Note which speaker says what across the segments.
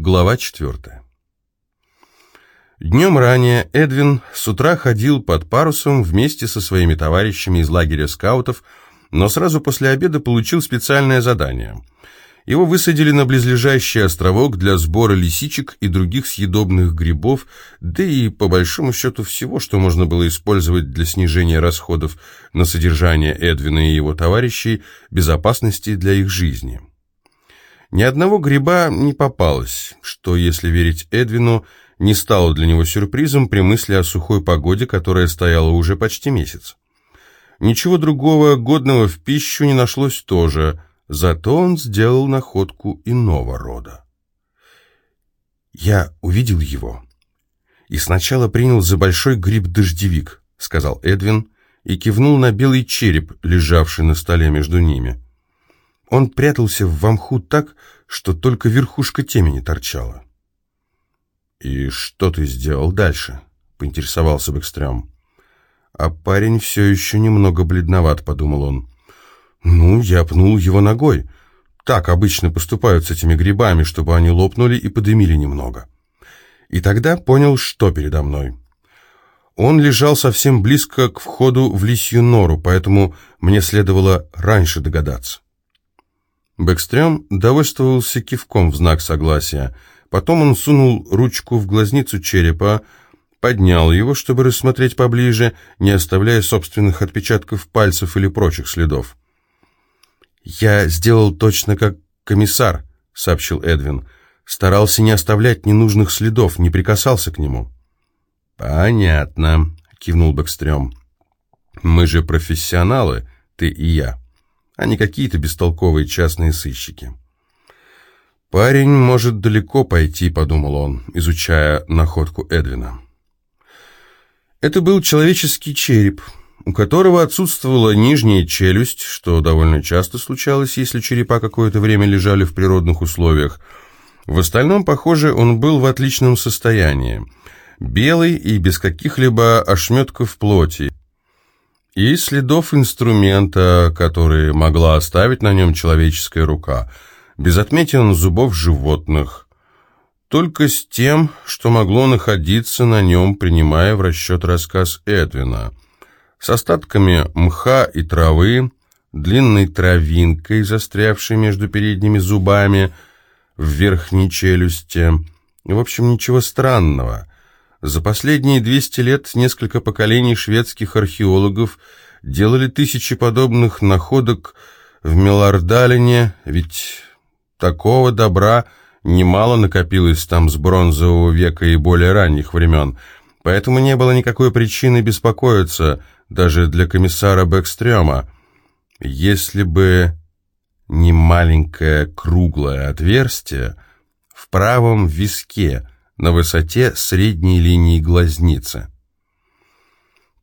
Speaker 1: Глава четвертая. Днем ранее Эдвин с утра ходил под парусом вместе со своими товарищами из лагеря скаутов, но сразу после обеда получил специальное задание. Его высадили на близлежащий островок для сбора лисичек и других съедобных грибов, да и по большому счету всего, что можно было использовать для снижения расходов на содержание Эдвина и его товарищей, безопасности для их жизни. Ни одного гриба не попалось, что, если верить Эдвину, не стало для него сюрпризом при мысли о сухой погоде, которая стояла уже почти месяц. Ничего другого годного в пищу не нашлось тоже – Зато он сделал находку иного рода. «Я увидел его и сначала принял за большой гриб-дождевик», — сказал Эдвин и кивнул на белый череп, лежавший на столе между ними. Он прятался в вамху так, что только верхушка темени торчала. «И что ты сделал дальше?» — поинтересовался Бэкстрём. «А парень все еще немного бледноват», — подумал он. Ну, я пнул его ногой. Так обычно поступают с этими грибами, чтобы они лопнули и подымили немного. И тогда понял, что передо мной. Он лежал совсем близко к входу в лисью нору, поэтому мне следовало раньше догадаться. Бэкстрём довольствовался кивком в знак согласия. Потом он сунул ручку в глазницу черепа, поднял его, чтобы рассмотреть поближе, не оставляя собственных отпечатков пальцев или прочих следов. «Я сделал точно как комиссар», — сообщил Эдвин. «Старался не оставлять ненужных следов, не прикасался к нему». «Понятно», — кивнул Бэкстрём. «Мы же профессионалы, ты и я, а не какие-то бестолковые частные сыщики». «Парень может далеко пойти», — подумал он, изучая находку Эдвина. Это был человеческий череп — у которого отсутствовала нижняя челюсть, что довольно часто случалось, если черепа какое-то время лежали в природных условиях. В остальном, похоже, он был в отличном состоянии. Белый и без каких-либо ошметков плоти. И следов инструмента, которые могла оставить на нем человеческая рука. Без отметин зубов животных. Только с тем, что могло находиться на нем, принимая в расчет рассказ Эдвина – с остатками мха и травы, длинной травинкой, застрявшей между передними зубами, в верхней челюсти. В общем, ничего странного. За последние 200 лет несколько поколений шведских археологов делали тысячи подобных находок в Мелардалине, ведь такого добра немало накопилось там с бронзового века и более ранних времен, поэтому не было никакой причины беспокоиться – даже для комиссара Бэкстрёма. Если бы не маленькое круглое отверстие в правом виске на высоте средней линии глазницы.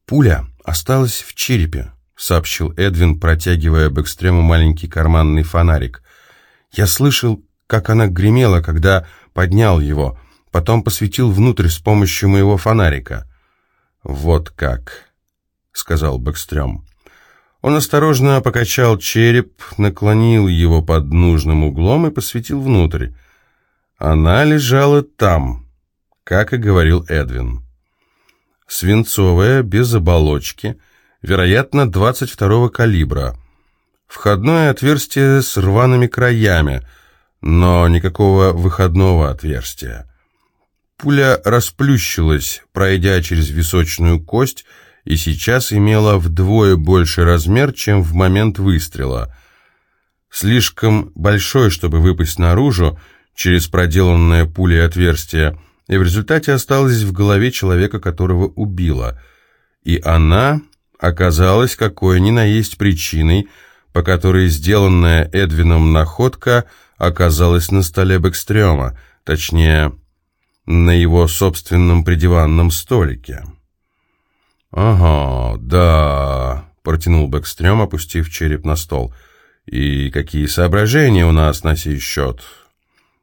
Speaker 1: «Пуля осталась в черепе», — сообщил Эдвин, протягивая Бэкстрему маленький карманный фонарик. «Я слышал, как она гремела, когда поднял его, потом посветил внутрь с помощью моего фонарика». «Вот как», сказал Бэкстрём. Он осторожно покачал череп, наклонил его под нужным углом и посветил внутрь. Она лежала там, как и говорил Эдвин. Свинцовая, без оболочки, вероятно, 22-го калибра. Входное отверстие с рваными краями, но никакого выходного отверстия. Пуля расплющилась, пройдя через височную кость, и сейчас имела вдвое больше размер, чем в момент выстрела. Слишком большой, чтобы выпасть наружу через проделанное пулей отверстие, и в результате осталась в голове человека, которого убила. И она оказалась какой ни на есть причиной, по которой сделанная Эдвином находка оказалась на столе Бэкстрёма, точнее, на его собственном придиванном столике. «Ага, да», — протянул Бэкстрём, опустив череп на стол. «И какие соображения у нас на сей счет?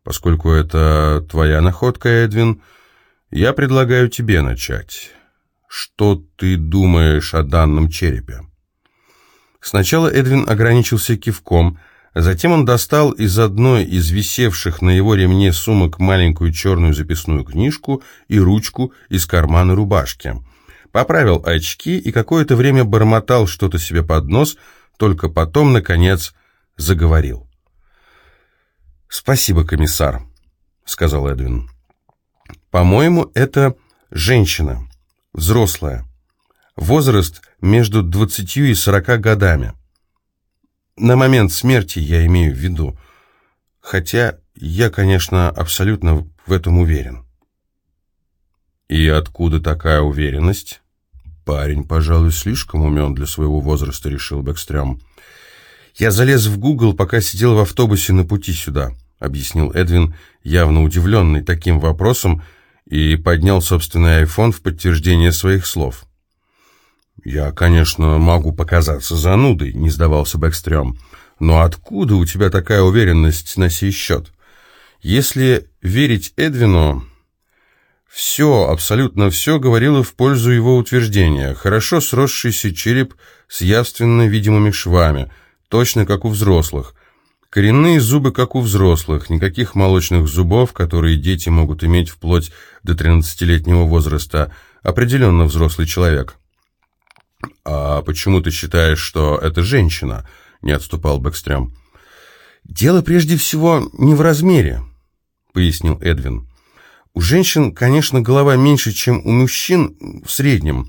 Speaker 1: Поскольку это твоя находка, Эдвин, я предлагаю тебе начать. Что ты думаешь о данном черепе?» Сначала Эдвин ограничился кивком, Затем он достал из одной из висевших на его ремне сумок маленькую черную записную книжку и ручку из кармана рубашки. Поправил очки и какое-то время бормотал что-то себе под нос, только потом, наконец, заговорил. «Спасибо, комиссар», — сказал Эдвин. «По-моему, это женщина, взрослая. Возраст между двадцатью и сорока годами». На момент смерти я имею в виду. Хотя я, конечно, абсолютно в этом уверен. И откуда такая уверенность? Парень, пожалуй, слишком умен для своего возраста, решил Бэкстрём. Я залез в Google, пока сидел в автобусе на пути сюда, объяснил Эдвин, явно удивленный таким вопросом, и поднял собственный iPhone в подтверждение своих слов. «Я, конечно, могу показаться занудой», — не сдавался Бэкстрём. «Но откуда у тебя такая уверенность на сей счет? Если верить Эдвину, все, абсолютно все говорило в пользу его утверждения. Хорошо сросшийся череп с явственно видимыми швами, точно как у взрослых. Коренные зубы, как у взрослых, никаких молочных зубов, которые дети могут иметь вплоть до 13-летнего возраста. Определенно взрослый человек». «А почему ты считаешь, что это женщина?» — не отступал Бэкстрём. «Дело прежде всего не в размере», — пояснил Эдвин. «У женщин, конечно, голова меньше, чем у мужчин в среднем,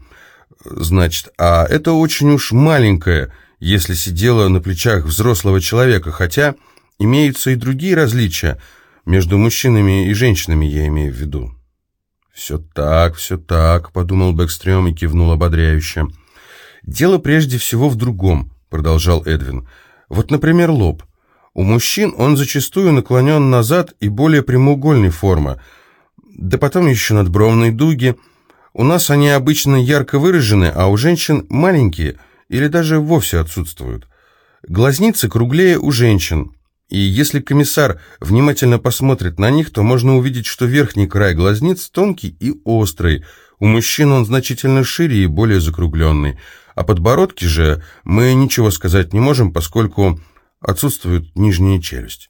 Speaker 1: значит, а это очень уж маленькая, если сидела на плечах взрослого человека, хотя имеются и другие различия между мужчинами и женщинами, я имею в виду». «Все так, все так», — подумал Бэкстрём и кивнул ободряюще. «Дело прежде всего в другом», — продолжал Эдвин. «Вот, например, лоб. У мужчин он зачастую наклонен назад и более прямоугольной формы. Да потом еще надбровные дуги. У нас они обычно ярко выражены, а у женщин маленькие или даже вовсе отсутствуют. Глазницы круглее у женщин. И если комиссар внимательно посмотрит на них, то можно увидеть, что верхний край глазниц тонкий и острый. У мужчин он значительно шире и более закругленный. О подбородке же мы ничего сказать не можем, поскольку отсутствует нижняя челюсть.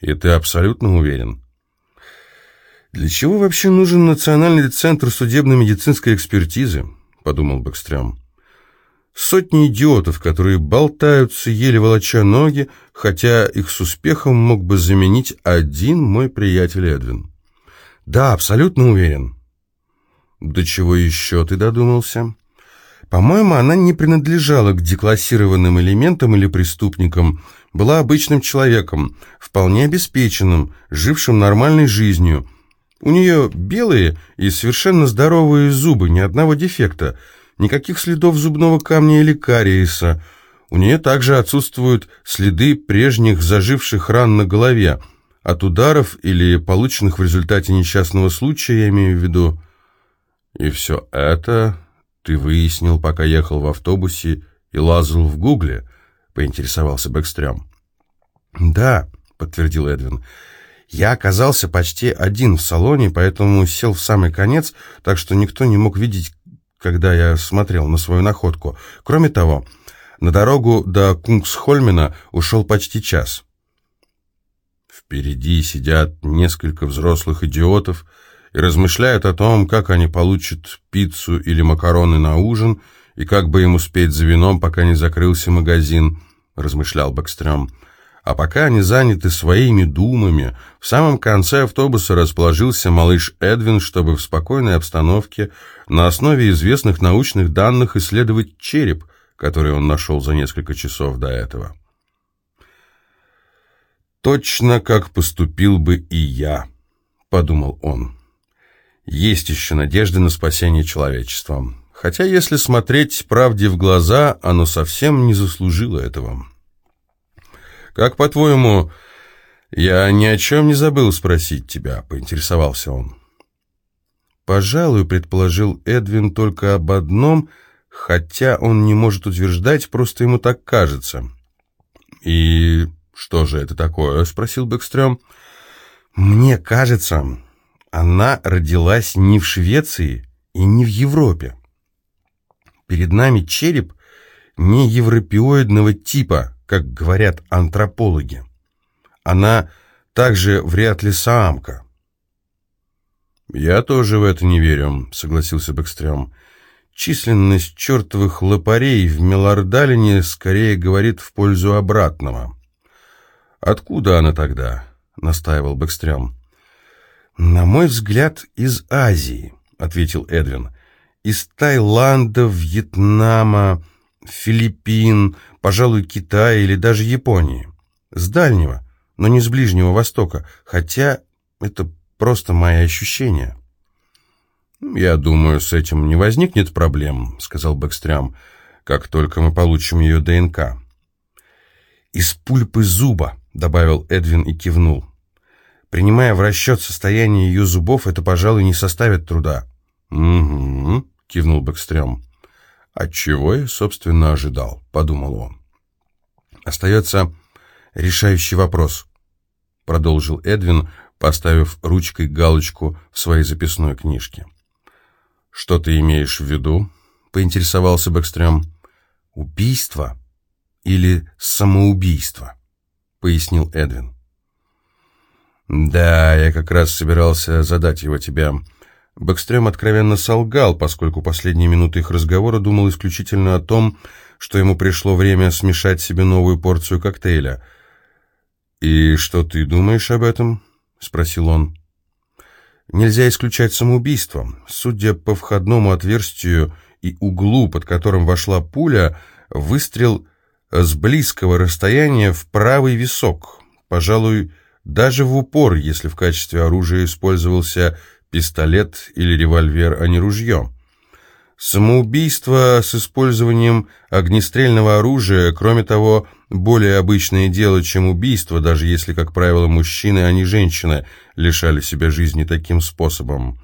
Speaker 1: И ты абсолютно уверен? Для чего вообще нужен Национальный центр судебно-медицинской экспертизы? Подумал Бэкстрём. Сотни идиотов, которые болтаются, еле волоча ноги, хотя их с успехом мог бы заменить один мой приятель Эдвин. Да, абсолютно уверен. До чего еще ты додумался? По-моему, она не принадлежала к деклассированным элементам или преступникам, была обычным человеком, вполне обеспеченным, жившим нормальной жизнью. У нее белые и совершенно здоровые зубы, ни одного дефекта, никаких следов зубного камня или кариеса. У нее также отсутствуют следы прежних заживших ран на голове, от ударов или полученных в результате несчастного случая, я имею в виду. И все это «Ты выяснил, пока ехал в автобусе и лазал в гугле?» — поинтересовался Бэкстрём. «Да», — подтвердил Эдвин. «Я оказался почти один в салоне, поэтому сел в самый конец, так что никто не мог видеть, когда я смотрел на свою находку. Кроме того, на дорогу до Кунгсхольмена ушел почти час». Впереди сидят несколько взрослых идиотов, и размышляют о том, как они получат пиццу или макароны на ужин, и как бы им успеть за вином, пока не закрылся магазин, размышлял Бэкстрём. А пока они заняты своими думами, в самом конце автобуса расположился малыш Эдвин, чтобы в спокойной обстановке на основе известных научных данных исследовать череп, который он нашел за несколько часов до этого. «Точно как поступил бы и я», — подумал он. Есть еще надежда на спасение человечества. Хотя, если смотреть правде в глаза, оно совсем не заслужило этого. «Как, по-твоему, я ни о чем не забыл спросить тебя?» — поинтересовался он. «Пожалуй, — предположил Эдвин только об одном, хотя он не может утверждать, просто ему так кажется». «И что же это такое?» — спросил Бэкстрём. «Мне кажется, она родилась не в Швеции и не в Европе. Перед нами череп не европеоидного типа, как говорят антропологи. Она также вряд ли самка. «Я тоже в это не верю», — согласился Бэкстрём. «Численность чертовых лопарей в Мелордалине скорее говорит в пользу обратного». «Откуда она тогда?» — настаивал Бэкстрём. «На мой взгляд, из Азии», — ответил Эдвин. «Из Таиланда, Вьетнама, Филиппин, пожалуй, Китая или даже Японии. С дальнего, но не с Ближнего Востока, хотя это просто мои ощущения». «Я думаю, с этим не возникнет проблем», — сказал Бэкстрям, «как только мы получим ее ДНК». «Из пульпы зуба», — добавил Эдвин и кивнул. Принимая в расчет состояние ее зубов, это, пожалуй, не составит труда. «Угу», — кивнул Бэкстрём. «Отчего я, собственно, ожидал», — подумал он. «Остается решающий вопрос», — продолжил Эдвин, поставив ручкой галочку в своей записной книжке. «Что ты имеешь в виду?» — поинтересовался Бэкстрём. «Убийство или самоубийство?» — пояснил Эдвин. «Да, я как раз собирался задать его тебе». Бэкстрём откровенно солгал, поскольку последние минуты их разговора думал исключительно о том, что ему пришло время смешать себе новую порцию коктейля. «И что ты думаешь об этом?» — спросил он. «Нельзя исключать самоубийство. Судя по входному отверстию и углу, под которым вошла пуля, выстрел с близкого расстояния в правый висок. Пожалуй, даже в упор, если в качестве оружия использовался пистолет или револьвер, а не ружье. Самоубийство с использованием огнестрельного оружия, кроме того, более обычное дело, чем убийство, даже если, как правило, мужчины, а не женщины, лишали себя жизни таким способом.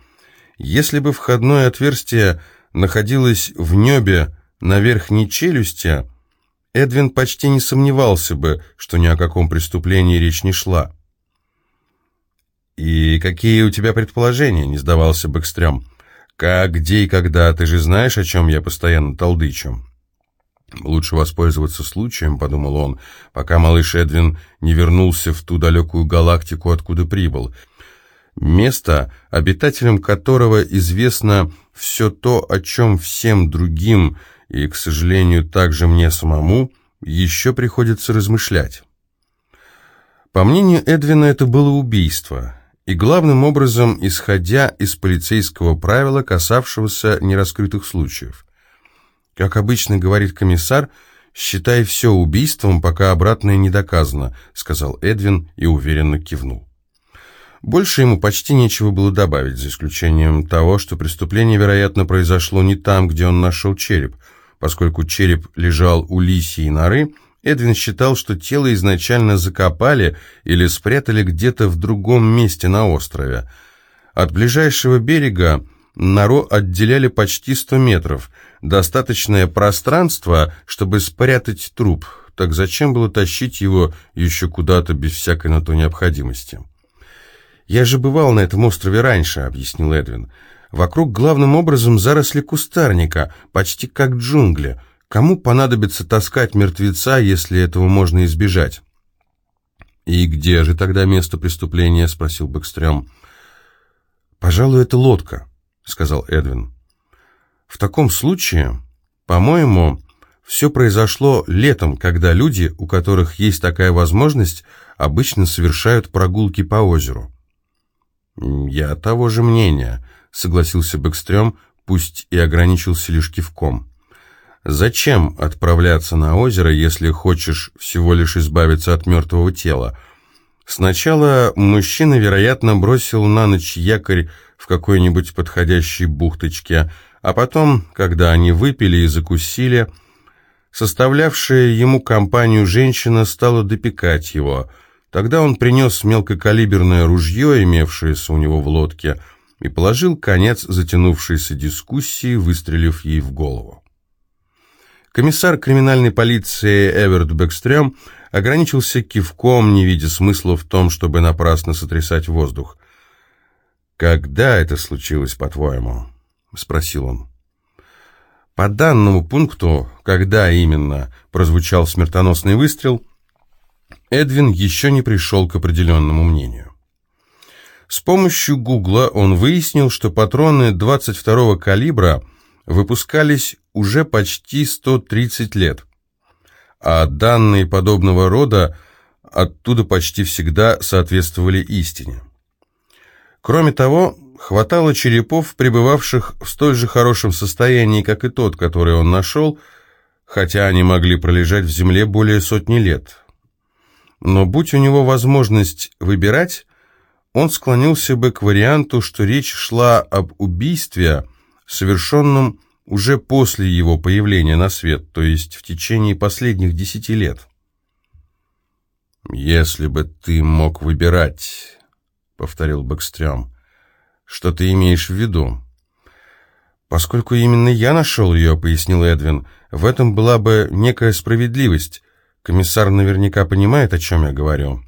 Speaker 1: Если бы входное отверстие находилось в небе на верхней челюсти, Эдвин почти не сомневался бы, что ни о каком преступлении речь не шла. «И какие у тебя предположения?» — не сдавался Бэкстрём. «Как, где и когда? Ты же знаешь, о чем я постоянно толдычу?» «Лучше воспользоваться случаем», — подумал он, пока малыш Эдвин не вернулся в ту далекую галактику, откуда прибыл. Место, обитателям которого известно все то, о чем всем другим, и, к сожалению, также мне самому, еще приходится размышлять. По мнению Эдвина, это было убийство и главным образом исходя из полицейского правила, касавшегося нераскрытых случаев. Как обычно говорит комиссар, «Считай все убийством, пока обратное не доказано», сказал Эдвин и уверенно кивнул. Больше ему почти нечего было добавить, за исключением того, что преступление, вероятно, произошло не там, где он нашел череп, поскольку череп лежал у лисьей норы, Эдвин считал, что тело изначально закопали или спрятали где-то в другом месте на острове. От ближайшего берега нору отделяли почти 100 метров, достаточное пространство, чтобы спрятать труп, так зачем было тащить его еще куда-то без всякой на то необходимости? «Я же бывал на этом острове раньше», — объяснил Эдвин. «Вокруг главным образом заросли кустарника, почти как джунгли». Кому понадобится таскать мертвеца, если этого можно избежать? «И где же тогда место преступления?» — спросил Бэкстрём. «Пожалуй, это лодка», — сказал Эдвин. «В таком случае, по-моему, все произошло летом, когда люди, у которых есть такая возможность, обычно совершают прогулки по озеру». «Я того же мнения», — согласился Бэкстрём, пусть и ограничился лишь кивком. Зачем отправляться на озеро, если хочешь всего лишь избавиться от мертвого тела? Сначала мужчина, вероятно, бросил на ночь якорь в какой-нибудь подходящей бухточке, а потом, когда они выпили и закусили, составлявшая ему компанию женщина стала допекать его. Тогда он принес мелкокалиберное ружье, имевшееся у него в лодке, и положил конец затянувшейся дискуссии, выстрелив ей в голову. Комиссар криминальной полиции Эверт Бэкстрём ограничился кивком, не видя смысла в том, чтобы напрасно сотрясать воздух. «Когда это случилось, по-твоему?» — спросил он. По данному пункту, когда именно прозвучал смертоносный выстрел, Эдвин еще не пришел к определенному мнению. С помощью Гугла он выяснил, что патроны 22-го калибра выпускались уже почти 130 лет, а данные подобного рода оттуда почти всегда соответствовали истине. Кроме того, хватало черепов, пребывавших в столь же хорошем состоянии, как и тот, который он нашел, хотя они могли пролежать в земле более сотни лет. Но будь у него возможность выбирать, он склонился бы к варианту, что речь шла об убийстве, совершенном уже после его появления на свет, то есть в течение последних десяти лет. «Если бы ты мог выбирать», — повторил Бэкстрём, — «что ты имеешь в виду?» «Поскольку именно я нашел ее», — пояснил Эдвин, — «в этом была бы некая справедливость. Комиссар наверняка понимает, о чем я говорю».